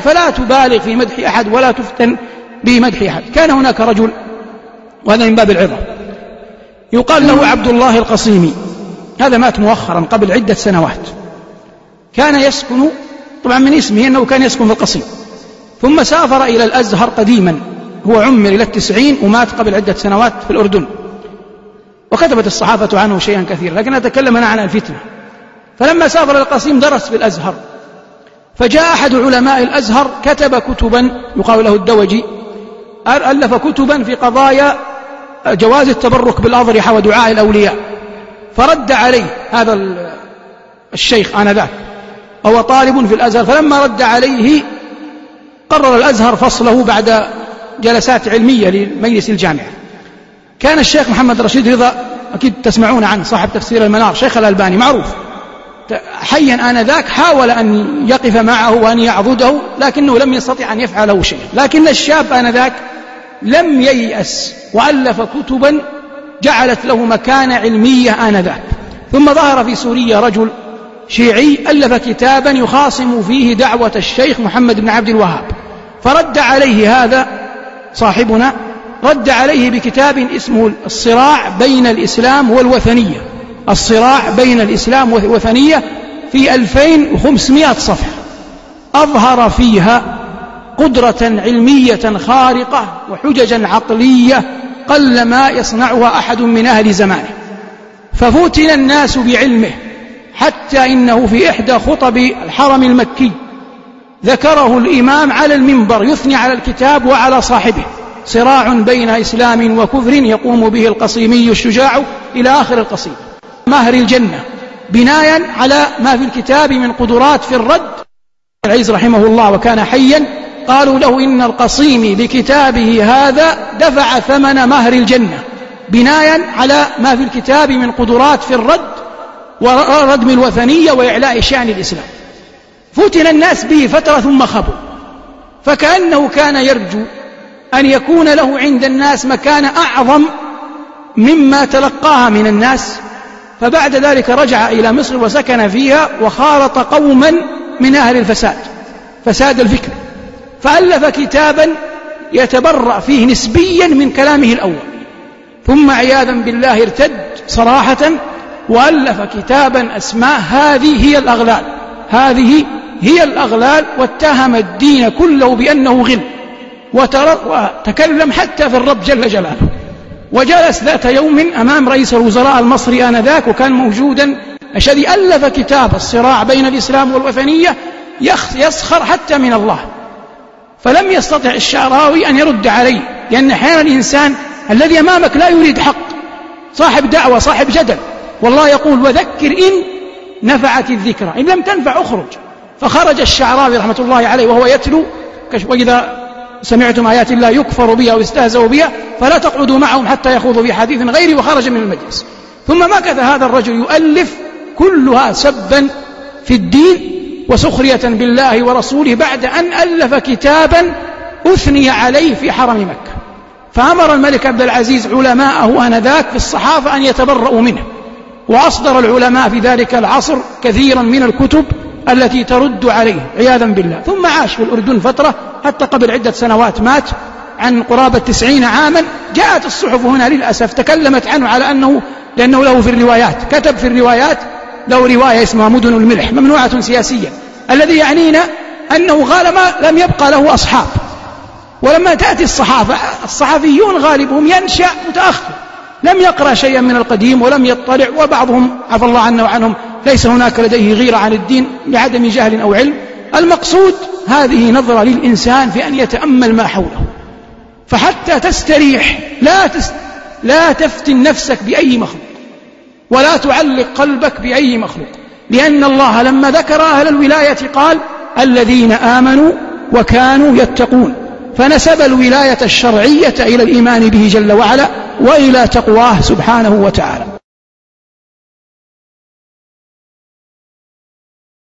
فلا تبالغ في مدح أحد ولا تفتن بمدح أحد. كان هناك رجل وهذا من باب العظة يقال له عبد الله القصيمي. هذا مات مؤخرا قبل عدة سنوات. كان يسكن طبعا من اسمه أنه كان يسكن في القصيم. ثم سافر إلى الأزهر قديما هو عمر إلى التسعين ومات قبل عدة سنوات في الأردن. وكتبت الصحافة عنه شيئا كثيرا لكن أتكلم أنا عن الفتنة. فلما سافر القصيم درس في الأزهر. فجاء أحد علماء الأزهر كتب كتبا يقال له الدوجي ألف كتبا في قضايا جواز التبرك بالأضرحة ودعاء الأولياء. فرد عليه هذا الشيخ آنذاك وهو طالب في الأزهر. فلما رد عليه قرر الأزهر فصله بعد جلسات علمية لمجلس الجامعة. كان الشيخ محمد رشيد رضا أكيد تسمعون عنه صاحب تفسير المنار شيخ الألباني معروف. حيا آنذاك حاول أن يقف معه وأن يعضده لكنه لم يستطع أن يفعل له شيئا. لكن الشاب آنذاك لم ييأس وألف كتبا جعلت له مكانة علمية آنذاك. ثم ظهر في سوريا رجل شيعي ألف كتابا يخاصم فيه دعوة الشيخ محمد بن عبد الوهاب. فرد عليه هذا صاحبنا رد عليه بكتاب اسمه الصراع بين الإسلام والوثنية. الصراع بين الإسلام والوثنية في 2500 صفحة. أظهر فيها قدرة علمية خارقة وحججا عقلية قل ما يصنعها أحد من أهل زمانه. ففتن الناس بعلمه حتى إنه في إحدى خطب الحرم المكي. ذكره الإمام على المنبر يثني على الكتاب وعلى صاحبه. صراع بين إسلام وكفر يقوم به القصيمي الشجاع إلى آخر القصيدة. مهر الجنة بنايا على ما في الكتاب من قدرات في الرد. العز رحمه الله وكان حيا قالوا له إن القصيم بكتابه هذا دفع ثمن مهر الجنة بنايا على ما في الكتاب من قدرات في الرد وردم الوثنية وإعلاء شأن الإسلام. فتن الناس به فترة ثم خبوا فكأنه كان يرجو أن يكون له عند الناس مكان أعظم مما تلقاها من الناس فبعد ذلك رجع إلى مصر وسكن فيها وخالط قوما من أهل الفساد فساد الفكر فألف كتابا يتبرأ فيه نسبيا من كلامه الأول ثم عياذا بالله ارتد صراحة وألف كتابا أسماه هذه هي الأغلال هذه هي الأغلال واتهم الدين كله بأنه غل وتكلم حتى في الرب جل جلاله. وجلس ذات يوم أمام رئيس الوزراء المصري آنذاك وكان موجودا الذي ألف كتاب الصراع بين الإسلام والوثنية يسخر حتى من الله. فلم يستطع الشعراوي أن يرد عليه لأن أحيانا الإنسان الذي أمامك لا يريد حق صاحب دعوة صاحب جدل. والله يقول وذكر إن نفعت الذكرى. إن لم تنفع أخرج. فخرج الشعراوي رحمة الله عليه وهو يتلو وإذا سمعتم آيات الله يكفر بها ويستهزأ بها فلا تقعدوا معهم حتى يخوضوا في حديث غيري وخرج من المجلس. ثم مكث هذا الرجل يؤلف كلها سبا في الدين وسخرية بالله ورسوله بعد أن ألف كتابا أثني عليه في حرم مكة. فأمر الملك عبد العزيز علماءه آنذاك في الصحافة أن يتبرؤوا منه. وأصدر العلماء في ذلك العصر كثيرا من الكتب التي ترد عليه عياذا بالله. ثم عاش في الأردن فترة حتى قبل عدة سنوات مات عن قرابة تسعين عاما. جاءت الصحف هنا للأسف تكلمت عنه على أنه لأنه له في الروايات كتب في الروايات له رواية اسمها مدن الملح ممنوعة سياسيا. الذي يعنينا أنه غالبا لم يبقى له أصحاب. ولما تأتي الصحافة الصحفيون غالبهم ينشأ متأخر. لم يقرأ شيئا من القديم ولم يطلع وبعضهم عفى الله عنا وعنهم ليس هناك لديه غيرة عن الدين لعدم جهل أو علم. المقصود هذه نظرة للإنسان في أن يتأمل ما حوله. فحتى تستريح لا, تست لا تفتن نفسك بأي مخلوق ولا تعلق قلبك بأي مخلوق. لأن الله لما ذكر أهل الولاية قال الذين آمنوا وكانوا يتقون. فنسب الولاية الشرعية إلى الإيمان به جل وعلا وإلى تقواه سبحانه وتعالى.